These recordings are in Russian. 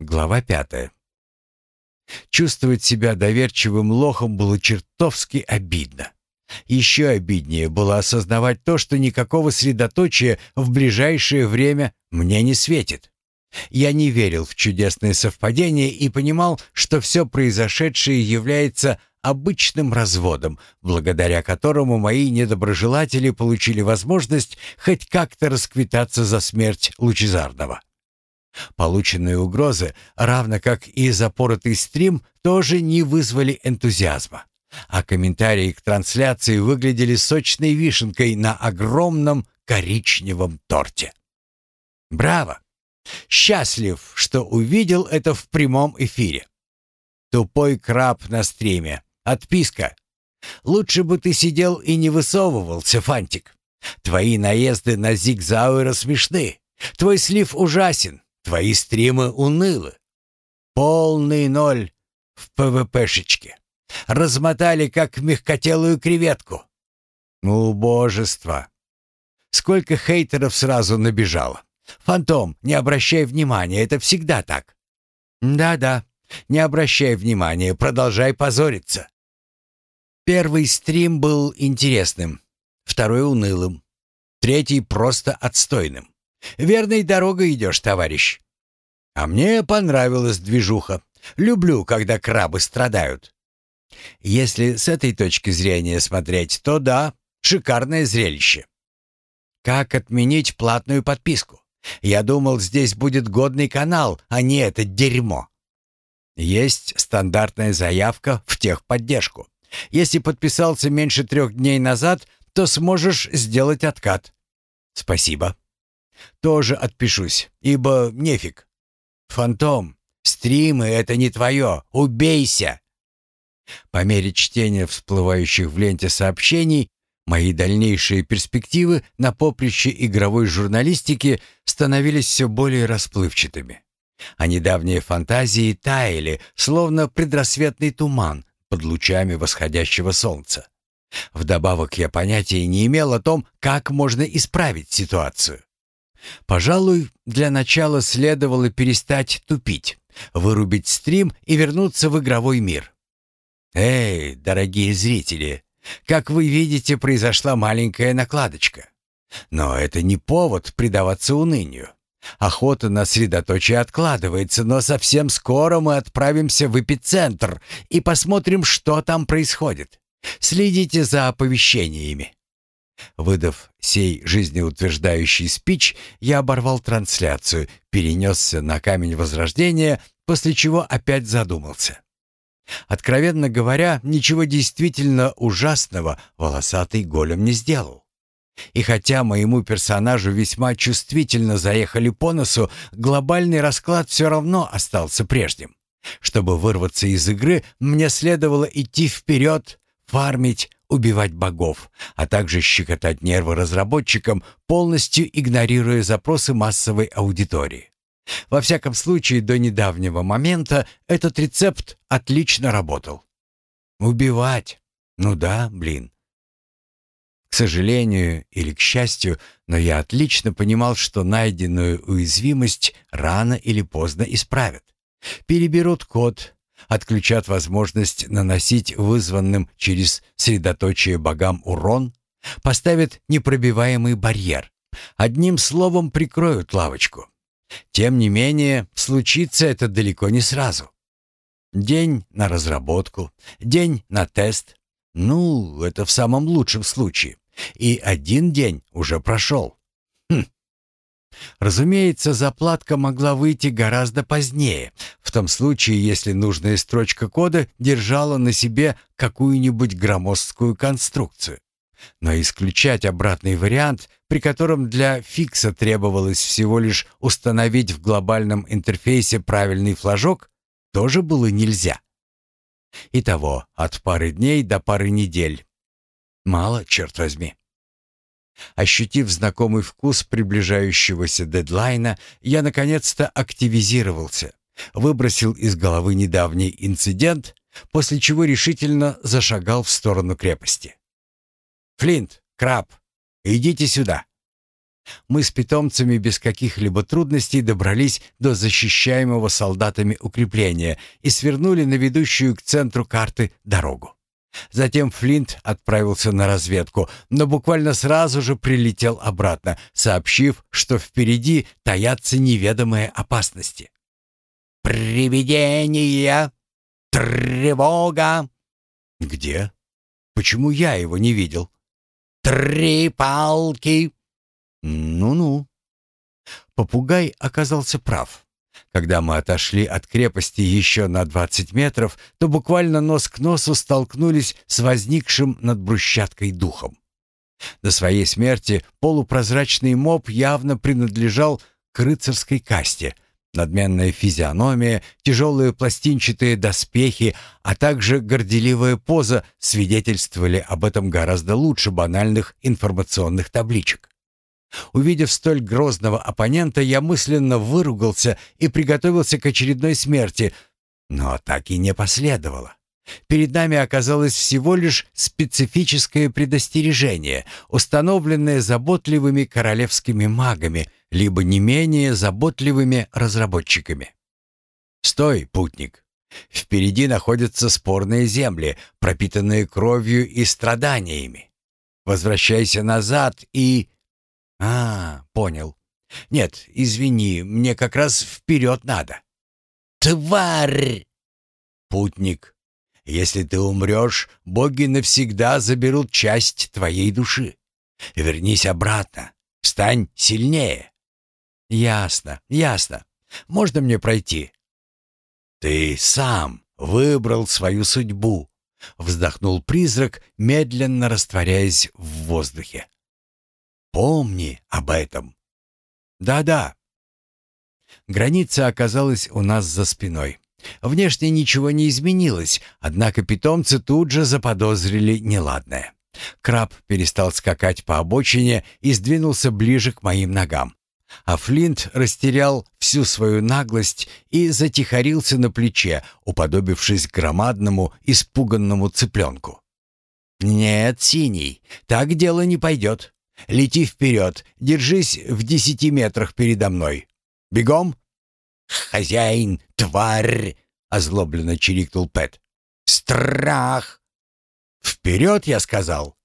Глава пятая. Чувствовать себя доверчивым лохом было чертовски обидно. Еще обиднее было осознавать то, что никакого средоточия в ближайшее время мне не светит. Я не верил в чудесные совпадения и понимал, что все произошедшее является обычным разводом, благодаря которому мои недоброжелатели получили возможность хоть как-то расквитаться за смерть Лучезарного. Полученные угрозы, равно как и запоротый стрим, тоже не вызвали энтузиазма. А комментарии к трансляции выглядели сочной вишенкой на огромном коричневом торте. Браво! Счастлив, что увидел это в прямом эфире. Тупой краб на стриме. Отписка. Лучше бы ты сидел и не высовывался, Фантик. Твои наезды на Зигзауэра смешны. Твой слив ужасен. Твои стримы унылы. Полный ноль в ПВПшечке. Размотали, как мягкотелую креветку. Ну, божество. Сколько хейтеров сразу набежало. Фантом, не обращай внимания, это всегда так. Да-да, не обращай внимания, продолжай позориться. Первый стрим был интересным, второй унылым, третий просто отстойным. Верной дорогой идешь, товарищ. А мне понравилась движуха. Люблю, когда крабы страдают. Если с этой точки зрения смотреть, то да, шикарное зрелище. Как отменить платную подписку? Я думал, здесь будет годный канал, а не это дерьмо. Есть стандартная заявка в техподдержку. Если подписался меньше трех дней назад, то сможешь сделать откат. Спасибо. Тоже отпишусь, ибо нефиг. Фантом, стримы — это не твое. Убейся. По мере чтения всплывающих в ленте сообщений, мои дальнейшие перспективы на поприще игровой журналистики становились все более расплывчатыми. А недавние фантазии таяли, словно предрассветный туман под лучами восходящего солнца. Вдобавок я понятия не имел о том, как можно исправить ситуацию. Пожалуй, для начала следовало перестать тупить, вырубить стрим и вернуться в игровой мир. Эй, дорогие зрители, как вы видите, произошла маленькая накладочка. Но это не повод предаваться унынию. Охота на средоточие откладывается, но совсем скоро мы отправимся в эпицентр и посмотрим, что там происходит. Следите за оповещениями. Выдав сей жизнеутверждающий спич, я оборвал трансляцию, перенесся на камень Возрождения, после чего опять задумался. Откровенно говоря, ничего действительно ужасного волосатый голем не сделал. И хотя моему персонажу весьма чувствительно заехали по носу, глобальный расклад все равно остался прежним. Чтобы вырваться из игры, мне следовало идти вперед, фармить, убивать богов, а также щекотать нервы разработчикам, полностью игнорируя запросы массовой аудитории. Во всяком случае, до недавнего момента этот рецепт отлично работал. Убивать. Ну да, блин. К сожалению или к счастью, но я отлично понимал, что найденную уязвимость рано или поздно исправят. Переберут код, отключат возможность наносить вызванным через средоточие богам урон, поставят непробиваемый барьер. Одним словом, прикроют лавочку. Тем не менее, случится это далеко не сразу. День на разработку, день на тест. Ну, это в самом лучшем случае. И один день уже прошел. Хм. Разумеется, заплатка могла выйти гораздо позднее, в том случае, если нужная строчка кода держала на себе какую-нибудь громоздкую конструкцию. Но исключать обратный вариант, при котором для фикса требовалось всего лишь установить в глобальном интерфейсе правильный флажок, тоже было нельзя. Итого, от пары дней до пары недель. Мало, черт возьми. Ощутив знакомый вкус приближающегося дедлайна, я наконец-то активизировался, выбросил из головы недавний инцидент, после чего решительно зашагал в сторону крепости. «Флинт, Краб, идите сюда!» Мы с питомцами без каких-либо трудностей добрались до защищаемого солдатами укрепления и свернули на ведущую к центру карты дорогу. Затем Флинт отправился на разведку, но буквально сразу же прилетел обратно, сообщив, что впереди таятся неведомые опасности. «Привидение! Тревога!» «Где? Почему я его не видел?» «Три палки!» «Ну-ну». Попугай оказался прав. Когда мы отошли от крепости еще на 20 метров, то буквально нос к носу столкнулись с возникшим над брусчаткой духом. До своей смерти полупрозрачный моб явно принадлежал к рыцарской касте. Надменная физиономия, тяжелые пластинчатые доспехи, а также горделивая поза свидетельствовали об этом гораздо лучше банальных информационных табличек. Увидев столь грозного оппонента, я мысленно выругался и приготовился к очередной смерти, но так и не последовало. Перед нами оказалось всего лишь специфическое предостережение, установленное заботливыми королевскими магами, либо не менее заботливыми разработчиками. «Стой, путник! Впереди находятся спорные земли, пропитанные кровью и страданиями. Возвращайся назад и...» «А, понял. Нет, извини, мне как раз вперед надо». «Тварь!» «Путник, если ты умрешь, боги навсегда заберут часть твоей души. Вернись обратно, стань сильнее». «Ясно, ясно. Можно мне пройти?» «Ты сам выбрал свою судьбу», — вздохнул призрак, медленно растворяясь в воздухе. Помни об этом. Да-да. Граница оказалась у нас за спиной. Внешне ничего не изменилось, однако питомцы тут же заподозрили неладное. Краб перестал скакать по обочине и сдвинулся ближе к моим ногам. А Флинт растерял всю свою наглость и затихарился на плече, уподобившись громадному испуганному цыпленку. «Нет, Синий, так дело не пойдет. Лети вперед, держись в десяти метрах передо мной. Бегом!» «Хозяин, тварь!» — озлобленно чирикнул Пэт. «Страх!» «Вперед!» — я сказал.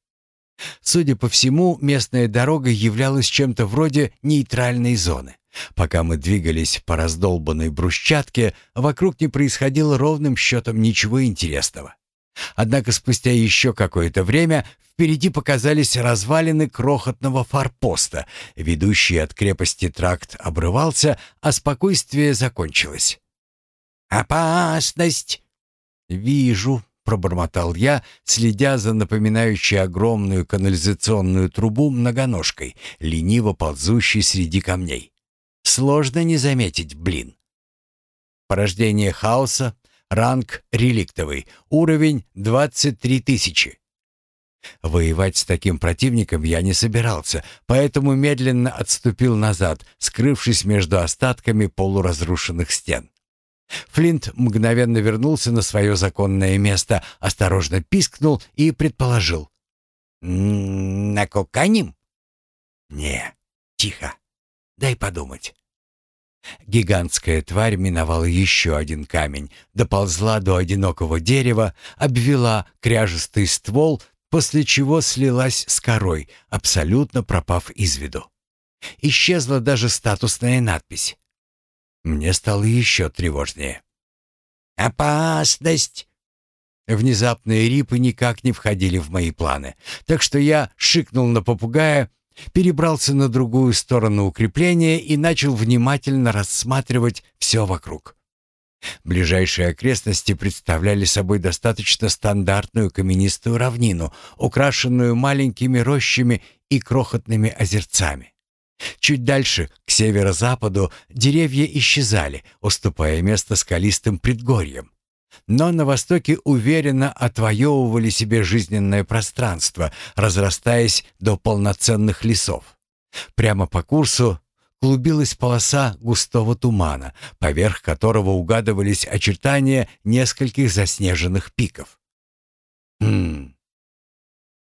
Судя по всему, местная дорога являлась чем-то вроде нейтральной зоны. Пока мы двигались по раздолбанной брусчатке, вокруг не происходило ровным счетом ничего интересного. Однако спустя еще какое-то время впереди показались развалины крохотного форпоста. Ведущий от крепости тракт обрывался, а спокойствие закончилось. «Опасность!» «Вижу», — пробормотал я, следя за напоминающей огромную канализационную трубу многоножкой, лениво ползущей среди камней. «Сложно не заметить, блин». Порождение хаоса, Ранг реликтовый. Уровень 23 тысячи. Воевать с таким противником я не собирался, поэтому медленно отступил назад, скрывшись между остатками полуразрушенных стен. Флинт мгновенно вернулся на свое законное место, осторожно пискнул и предположил. «Накоканим?» «Не, тихо. Дай подумать». Гигантская тварь миновала еще один камень, доползла до одинокого дерева, обвела кряжестый ствол, после чего слилась с корой, абсолютно пропав из виду. Исчезла даже статусная надпись. Мне стало еще тревожнее. «Опасность!» Внезапные рипы никак не входили в мои планы, так что я шикнул на попугая перебрался на другую сторону укрепления и начал внимательно рассматривать все вокруг. Ближайшие окрестности представляли собой достаточно стандартную каменистую равнину, украшенную маленькими рощами и крохотными озерцами. Чуть дальше, к северо-западу, деревья исчезали, уступая место скалистым предгорьям но на востоке уверенно отвоевывали себе жизненное пространство, разрастаясь до полноценных лесов. Прямо по курсу клубилась полоса густого тумана, поверх которого угадывались очертания нескольких заснеженных пиков. «Хм...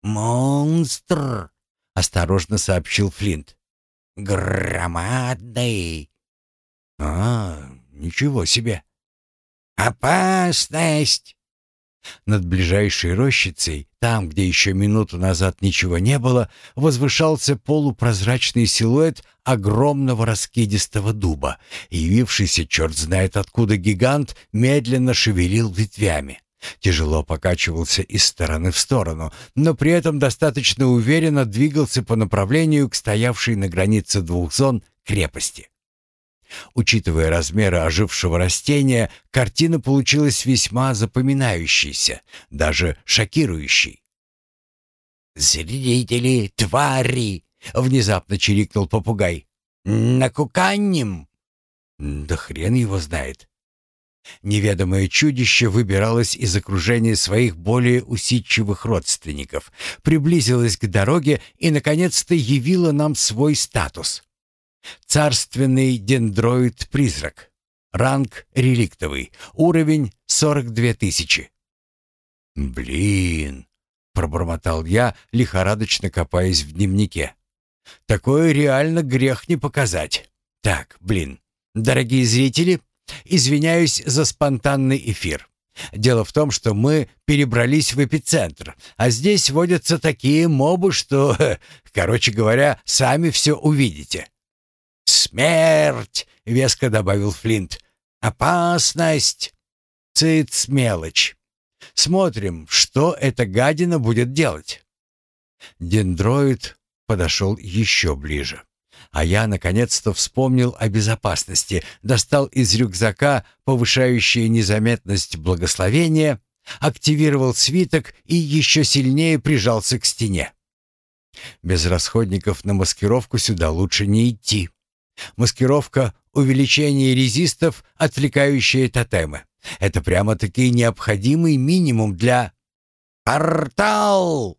Монстр!» — осторожно сообщил Флинт. громадный». «А, ничего себе!» «Опасность!» Над ближайшей рощицей, там, где еще минуту назад ничего не было, возвышался полупрозрачный силуэт огромного раскидистого дуба. Явившийся черт знает откуда гигант медленно шевелил ветвями. Тяжело покачивался из стороны в сторону, но при этом достаточно уверенно двигался по направлению к стоявшей на границе двух зон крепости. Учитывая размеры ожившего растения, картина получилась весьма запоминающейся, даже шокирующей. «Зрители, твари!» — внезапно чирикнул попугай. «Накуканем!» «Да хрен его знает!» Неведомое чудище выбиралось из окружения своих более усидчивых родственников, приблизилось к дороге и, наконец-то, явило нам свой статус. Царственный дендроид-призрак. Ранг реликтовый. Уровень 42 тысячи. «Блин!» — пробормотал я, лихорадочно копаясь в дневнике. «Такое реально грех не показать. Так, блин. Дорогие зрители, извиняюсь за спонтанный эфир. Дело в том, что мы перебрались в эпицентр, а здесь водятся такие мобы, что, короче говоря, сами все увидите. «Смерть!» — веско добавил Флинт. «Опасность!» «Цыц, мелочь. Смотрим, что эта гадина будет делать». Дендроид подошел еще ближе. А я наконец-то вспомнил о безопасности, достал из рюкзака повышающее незаметность благословения, активировал свиток и еще сильнее прижался к стене. Без расходников на маскировку сюда лучше не идти. Маскировка, увеличение резистов, отвлекающие тотемы. Это прямо-таки необходимый минимум для... «Портал!»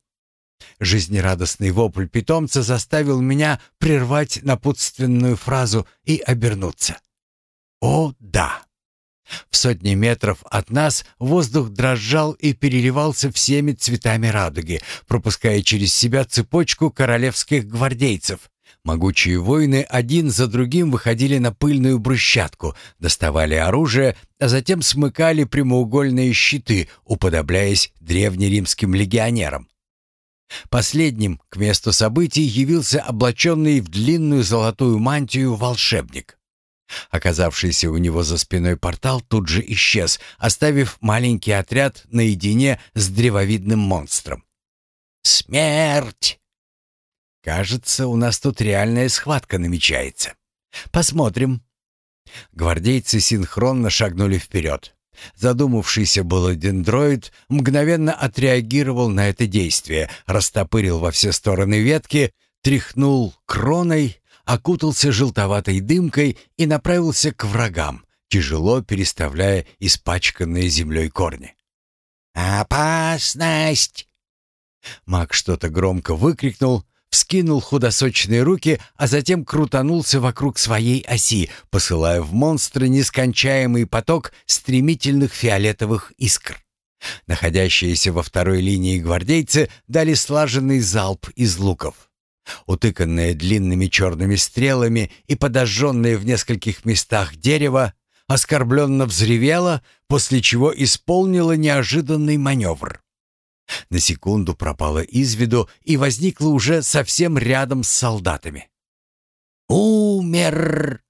Жизнерадостный вопль питомца заставил меня прервать напутственную фразу и обернуться. «О, да!» В сотни метров от нас воздух дрожал и переливался всеми цветами радуги, пропуская через себя цепочку королевских гвардейцев, Могучие воины один за другим выходили на пыльную брусчатку, доставали оружие, а затем смыкали прямоугольные щиты, уподобляясь древнеримским легионерам. Последним к месту событий явился облаченный в длинную золотую мантию волшебник. Оказавшийся у него за спиной портал тут же исчез, оставив маленький отряд наедине с древовидным монстром. «Смерть!» Кажется, у нас тут реальная схватка намечается. Посмотрим. Гвардейцы синхронно шагнули вперед. Задумавшийся было дендроид мгновенно отреагировал на это действие, растопырил во все стороны ветки, тряхнул кроной, окутался желтоватой дымкой и направился к врагам, тяжело переставляя испачканные землей корни. «Опасность!» Маг что-то громко выкрикнул, вскинул худосочные руки, а затем крутанулся вокруг своей оси, посылая в монстра нескончаемый поток стремительных фиолетовых искр. Находящиеся во второй линии гвардейцы дали слаженный залп из луков. Утыканное длинными черными стрелами и подожженное в нескольких местах дерево оскорбленно взревело, после чего исполнило неожиданный маневр. На секунду пропала из виду и возникла уже совсем рядом с солдатами. «Умер!»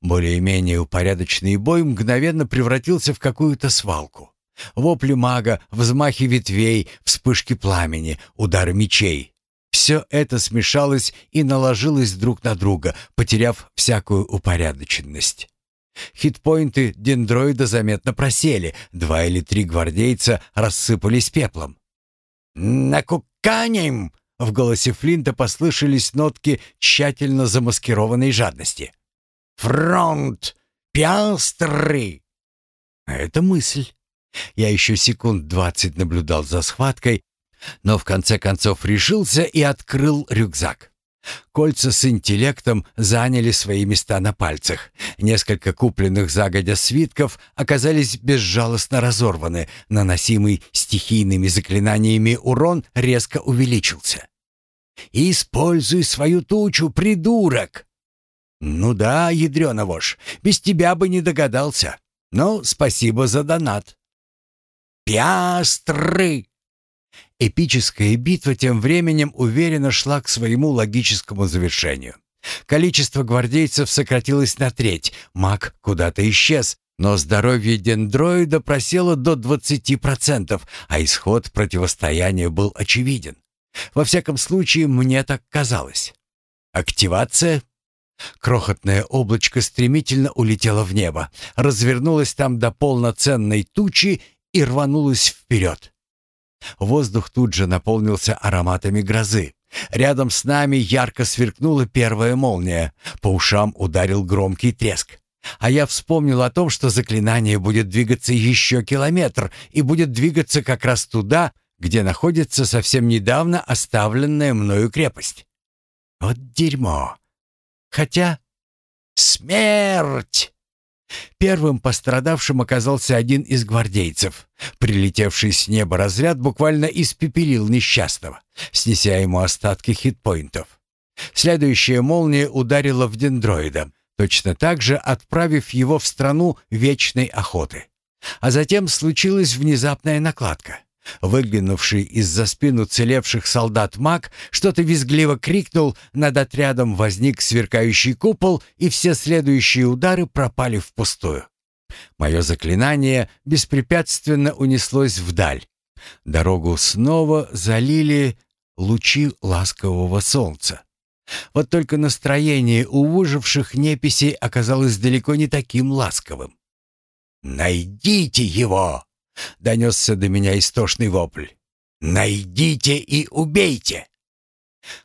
Более-менее упорядоченный бой мгновенно превратился в какую-то свалку. Вопли мага, взмахи ветвей, вспышки пламени, удары мечей. Все это смешалось и наложилось друг на друга, потеряв всякую упорядоченность. Хитпоинты дендроида заметно просели, два или три гвардейца рассыпались пеплом. «Накуканем!» — в голосе Флинта послышались нотки тщательно замаскированной жадности. «Фронт! Пиастры!» Это мысль. Я еще секунд двадцать наблюдал за схваткой, но в конце концов решился и открыл рюкзак. Кольца с интеллектом заняли свои места на пальцах. Несколько купленных загодя свитков оказались безжалостно разорваны. Наносимый стихийными заклинаниями урон резко увеличился. Используй свою тучу, придурок!» «Ну да, ядрёна вошь, без тебя бы не догадался. Но спасибо за донат». «Пиастры!» Эпическая битва тем временем уверенно шла к своему логическому завершению. Количество гвардейцев сократилось на треть, маг куда-то исчез, но здоровье дендроида просело до 20%, а исход противостояния был очевиден. Во всяком случае, мне так казалось. Активация. Крохотное облачко стремительно улетело в небо, развернулось там до полноценной тучи и рванулось вперед. Воздух тут же наполнился ароматами грозы. Рядом с нами ярко сверкнула первая молния. По ушам ударил громкий треск. А я вспомнил о том, что заклинание будет двигаться еще километр и будет двигаться как раз туда, где находится совсем недавно оставленная мною крепость. Вот дерьмо. Хотя... Смерть! Первым пострадавшим оказался один из гвардейцев. Прилетевший с неба разряд буквально испепелил несчастного, снеся ему остатки хитпоинтов. Следующая молния ударила в дендроида, точно так же отправив его в страну вечной охоты. А затем случилась внезапная накладка. Выглянувший из-за спин уцелевших солдат маг что-то визгливо крикнул, над отрядом возник сверкающий купол, и все следующие удары пропали впустую. Мое заклинание беспрепятственно унеслось вдаль. Дорогу снова залили лучи ласкового солнца. Вот только настроение у выживших неписей оказалось далеко не таким ласковым. «Найдите его!» — донесся до меня истошный вопль. «Найдите и убейте!»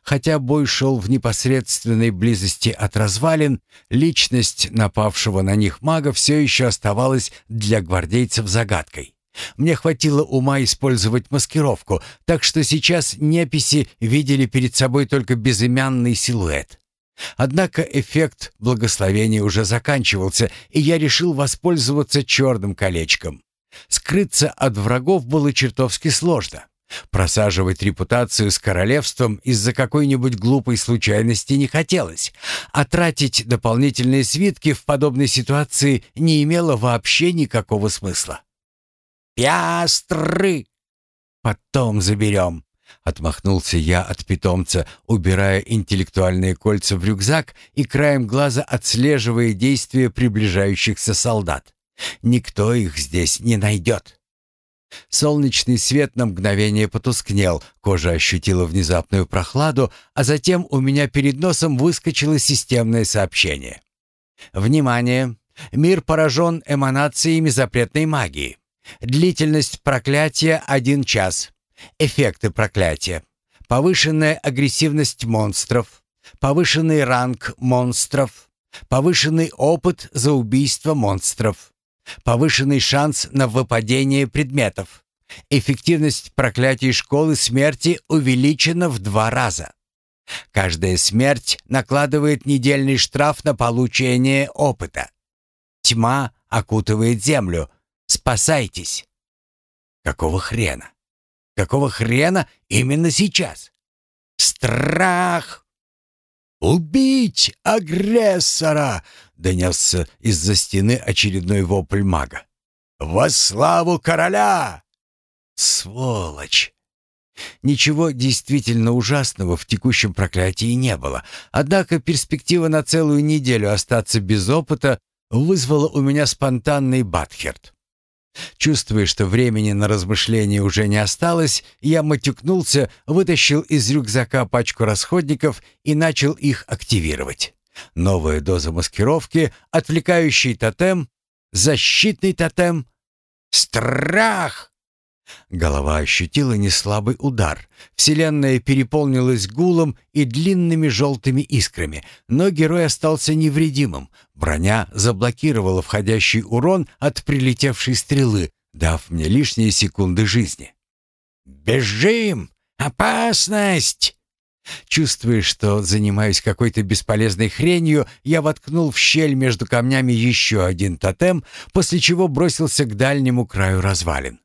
Хотя бой шел в непосредственной близости от развалин, личность напавшего на них мага все еще оставалась для гвардейцев загадкой. Мне хватило ума использовать маскировку, так что сейчас неписи видели перед собой только безымянный силуэт. Однако эффект благословения уже заканчивался, и я решил воспользоваться черным колечком. Скрыться от врагов было чертовски сложно. Просаживать репутацию с королевством из-за какой-нибудь глупой случайности не хотелось, а тратить дополнительные свитки в подобной ситуации не имело вообще никакого смысла. «Пястры!» «Потом заберем», — отмахнулся я от питомца, убирая интеллектуальные кольца в рюкзак и краем глаза отслеживая действия приближающихся солдат. Никто их здесь не найдет. Солнечный свет на мгновение потускнел, кожа ощутила внезапную прохладу, а затем у меня перед носом выскочило системное сообщение. «Внимание! Мир поражен эманациями запретной магии. Длительность проклятия — один час. Эффекты проклятия. Повышенная агрессивность монстров. Повышенный ранг монстров. Повышенный опыт за убийство монстров. Повышенный шанс на выпадение предметов. Эффективность проклятий школы смерти увеличена в два раза. Каждая смерть накладывает недельный штраф на получение опыта. Тьма окутывает землю. Спасайтесь. Какого хрена? Какого хрена именно сейчас? Страх! «Убить агрессора!» — донесся из-за стены очередной вопль мага. «Во славу короля!» «Сволочь!» Ничего действительно ужасного в текущем проклятии не было, однако перспектива на целую неделю остаться без опыта вызвала у меня спонтанный батхерт. Чувствуя, что времени на размышления уже не осталось, я матюкнулся, вытащил из рюкзака пачку расходников и начал их активировать. Новая доза маскировки, отвлекающий тотем, защитный тотем. Страх! Голова ощутила неслабый удар. Вселенная переполнилась гулом и длинными желтыми искрами, но герой остался невредимым. Броня заблокировала входящий урон от прилетевшей стрелы, дав мне лишние секунды жизни. «Бежим! Опасность!» Чувствуя, что занимаюсь какой-то бесполезной хренью, я воткнул в щель между камнями еще один тотем, после чего бросился к дальнему краю развалин.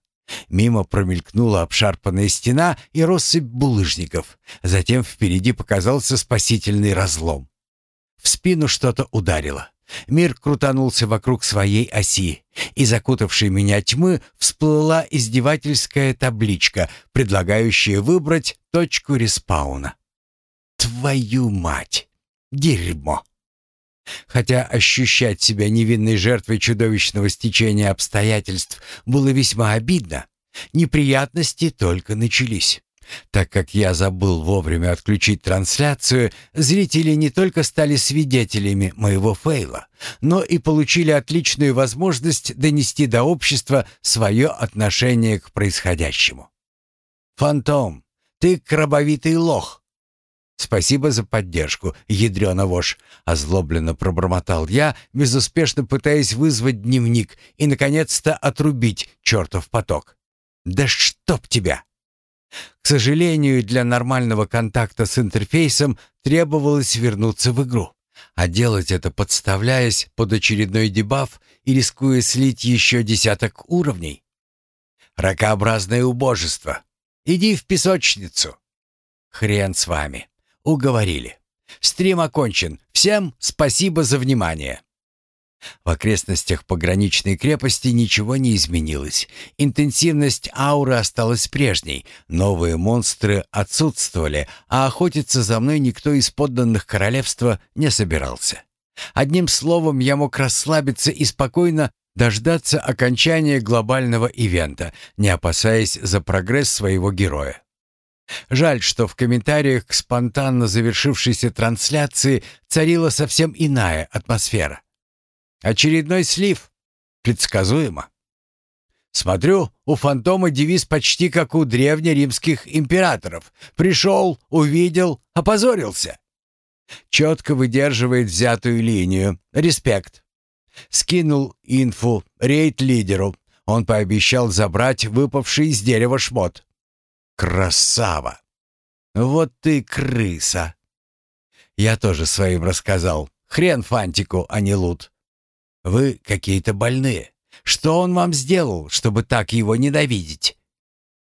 Мимо промелькнула обшарпанная стена и россыпь булыжников. Затем впереди показался спасительный разлом. В спину что-то ударило. Мир крутанулся вокруг своей оси, и закутавшей меня тьмы всплыла издевательская табличка, предлагающая выбрать точку респауна. Твою мать! Дерьмо! Хотя ощущать себя невинной жертвой чудовищного стечения обстоятельств было весьма обидно, неприятности только начались. Так как я забыл вовремя отключить трансляцию, зрители не только стали свидетелями моего фейла, но и получили отличную возможность донести до общества свое отношение к происходящему. «Фантом, ты крабовитый лох!» «Спасибо за поддержку, ядрёна вошь!» — озлобленно пробормотал я, безуспешно пытаясь вызвать дневник и, наконец-то, отрубить чертов поток. «Да чтоб тебя!» К сожалению, для нормального контакта с интерфейсом требовалось вернуться в игру. А делать это, подставляясь под очередной дебаф и рискуя слить еще десяток уровней. Ракообразное убожество. Иди в песочницу. Хрен с вами. Уговорили. Стрим окончен. Всем спасибо за внимание. В окрестностях пограничной крепости ничего не изменилось. Интенсивность ауры осталась прежней. Новые монстры отсутствовали, а охотиться за мной никто из подданных королевства не собирался. Одним словом, я мог расслабиться и спокойно дождаться окончания глобального ивента, не опасаясь за прогресс своего героя. Жаль, что в комментариях к спонтанно завершившейся трансляции царила совсем иная атмосфера. Очередной слив. Предсказуемо. Смотрю, у фантома девиз почти как у древнеримских императоров. Пришел, увидел, опозорился. Четко выдерживает взятую линию. Респект. Скинул инфу рейд-лидеру. Он пообещал забрать выпавший из дерева шмот. Красава! Вот ты крыса! Я тоже своим рассказал. Хрен фантику, а не лут. Вы какие-то больные. Что он вам сделал, чтобы так его ненавидеть?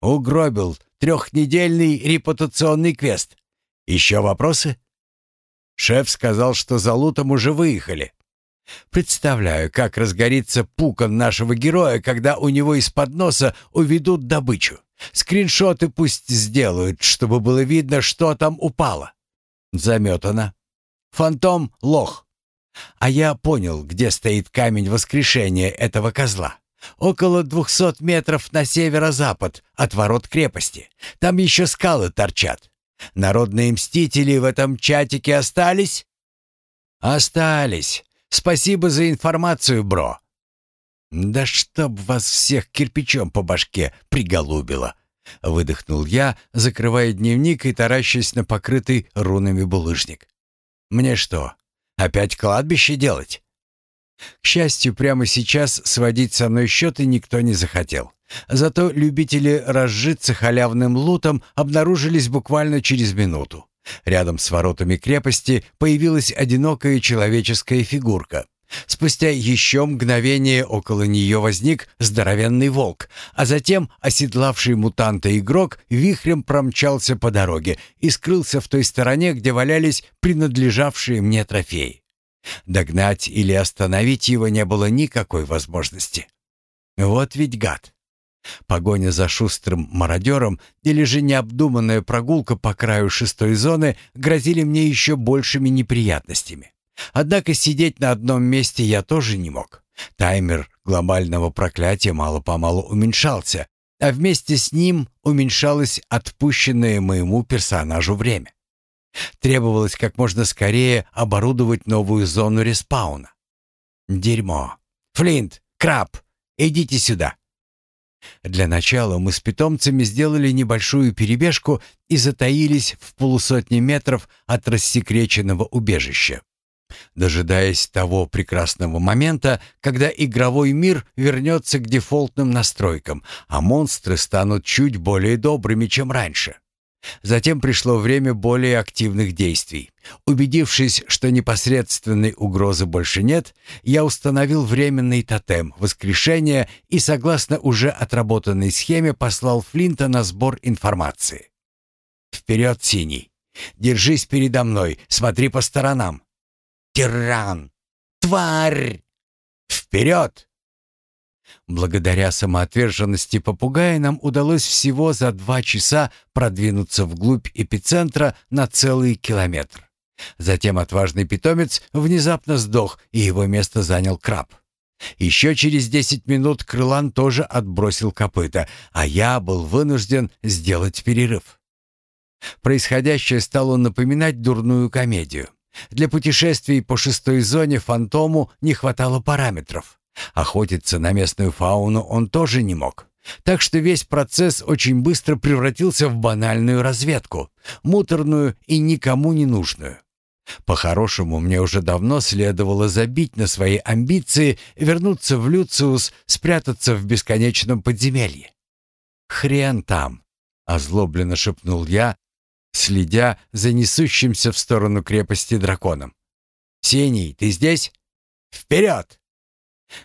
Угробил трехнедельный репутационный квест. Еще вопросы? Шеф сказал, что за лутом уже выехали. Представляю, как разгорится пукан нашего героя, когда у него из-под носа уведут добычу. Скриншоты пусть сделают, чтобы было видно, что там упало. Заметано. Фантом — лох. А я понял, где стоит камень воскрешения этого козла. Около двухсот метров на северо-запад от ворот крепости. Там еще скалы торчат. Народные мстители в этом чатике остались? Остались. Спасибо за информацию, бро. Да чтоб вас всех кирпичом по башке приголубило. Выдохнул я, закрывая дневник и таращась на покрытый рунами булыжник. Мне что, Опять кладбище делать? К счастью, прямо сейчас сводить со мной счеты никто не захотел. Зато любители разжиться халявным лутом обнаружились буквально через минуту. Рядом с воротами крепости появилась одинокая человеческая фигурка. Спустя еще мгновение около нее возник здоровенный волк, а затем оседлавший мутанта игрок вихрем промчался по дороге и скрылся в той стороне, где валялись принадлежавшие мне трофеи. Догнать или остановить его не было никакой возможности. Вот ведь гад. Погоня за шустрым мародером или же необдуманная прогулка по краю шестой зоны грозили мне еще большими неприятностями. Однако сидеть на одном месте я тоже не мог. Таймер глобального проклятия мало-помалу уменьшался, а вместе с ним уменьшалось отпущенное моему персонажу время. Требовалось как можно скорее оборудовать новую зону респауна. Дерьмо. Флинт, Краб, идите сюда. Для начала мы с питомцами сделали небольшую перебежку и затаились в полусотни метров от рассекреченного убежища дожидаясь того прекрасного момента, когда игровой мир вернется к дефолтным настройкам, а монстры станут чуть более добрыми, чем раньше. Затем пришло время более активных действий. Убедившись, что непосредственной угрозы больше нет, я установил временный тотем воскрешения и, согласно уже отработанной схеме, послал Флинта на сбор информации. «Вперед, Синий! Держись передо мной, смотри по сторонам!» «Тиран! Тварь! Вперед!» Благодаря самоотверженности попугая нам удалось всего за два часа продвинуться вглубь эпицентра на целый километр. Затем отважный питомец внезапно сдох, и его место занял краб. Еще через десять минут крылан тоже отбросил копыта, а я был вынужден сделать перерыв. Происходящее стало напоминать дурную комедию. Для путешествий по шестой зоне «Фантому» не хватало параметров. Охотиться на местную фауну он тоже не мог. Так что весь процесс очень быстро превратился в банальную разведку, муторную и никому не нужную. По-хорошему, мне уже давно следовало забить на свои амбиции, вернуться в Люциус, спрятаться в бесконечном подземелье. «Хрен там!» — озлобленно шепнул я, следя за несущимся в сторону крепости драконом. «Синий, ты здесь? Вперед!»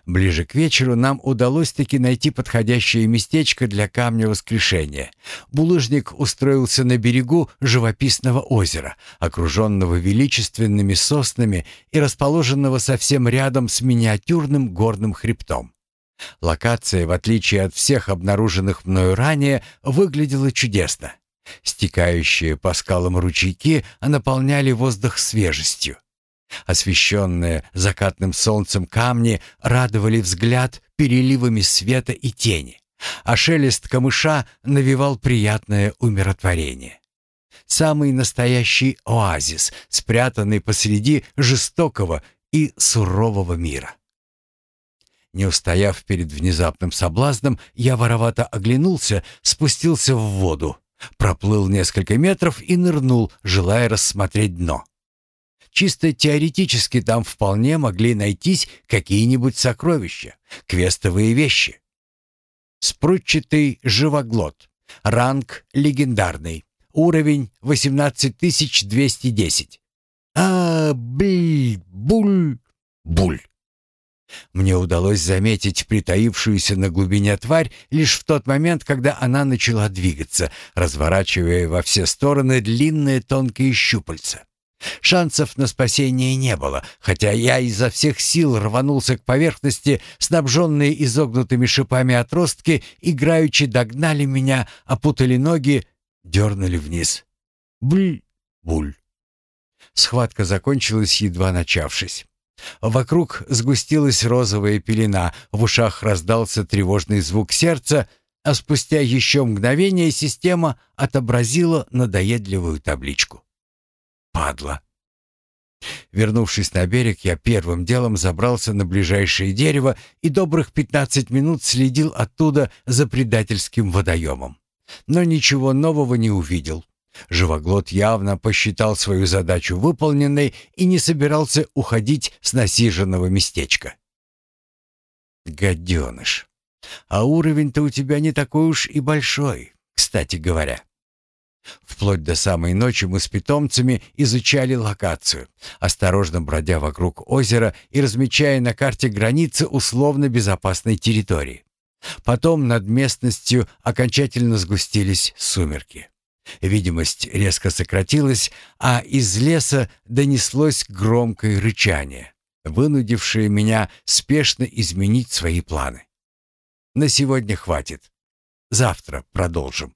Ближе к вечеру нам удалось таки найти подходящее местечко для камня воскрешения. Булыжник устроился на берегу живописного озера, окруженного величественными соснами и расположенного совсем рядом с миниатюрным горным хребтом. Локация, в отличие от всех обнаруженных мною ранее, выглядела чудесно. Стекающие по скалам ручейки наполняли воздух свежестью. Освещенные закатным солнцем камни радовали взгляд переливами света и тени, а шелест камыша навевал приятное умиротворение. Самый настоящий оазис, спрятанный посреди жестокого и сурового мира. Не устояв перед внезапным соблазном, я воровато оглянулся, спустился в воду, проплыл несколько метров и нырнул, желая рассмотреть дно. Чисто теоретически там вполне могли найтись какие-нибудь сокровища, квестовые вещи. Спрутчатый живоглот. Ранг легендарный. Уровень 18210. А, бль, буль, буль. Мне удалось заметить притаившуюся на глубине тварь лишь в тот момент, когда она начала двигаться, разворачивая во все стороны длинные тонкие щупальца. Шансов на спасение не было, хотя я изо всех сил рванулся к поверхности, снабженные изогнутыми шипами отростки, играючи догнали меня, опутали ноги, дернули вниз. Буль-буль. Схватка закончилась, едва начавшись. Вокруг сгустилась розовая пелена, в ушах раздался тревожный звук сердца, а спустя еще мгновение система отобразила надоедливую табличку падла. Вернувшись на берег, я первым делом забрался на ближайшее дерево и добрых пятнадцать минут следил оттуда за предательским водоемом. Но ничего нового не увидел. Живоглот явно посчитал свою задачу выполненной и не собирался уходить с насиженного местечка. «Гаденыш, а уровень-то у тебя не такой уж и большой, кстати говоря». Вплоть до самой ночи мы с питомцами изучали локацию, осторожно бродя вокруг озера и размечая на карте границы условно безопасной территории. Потом над местностью окончательно сгустились сумерки. Видимость резко сократилась, а из леса донеслось громкое рычание, вынудившее меня спешно изменить свои планы. На сегодня хватит. Завтра продолжим.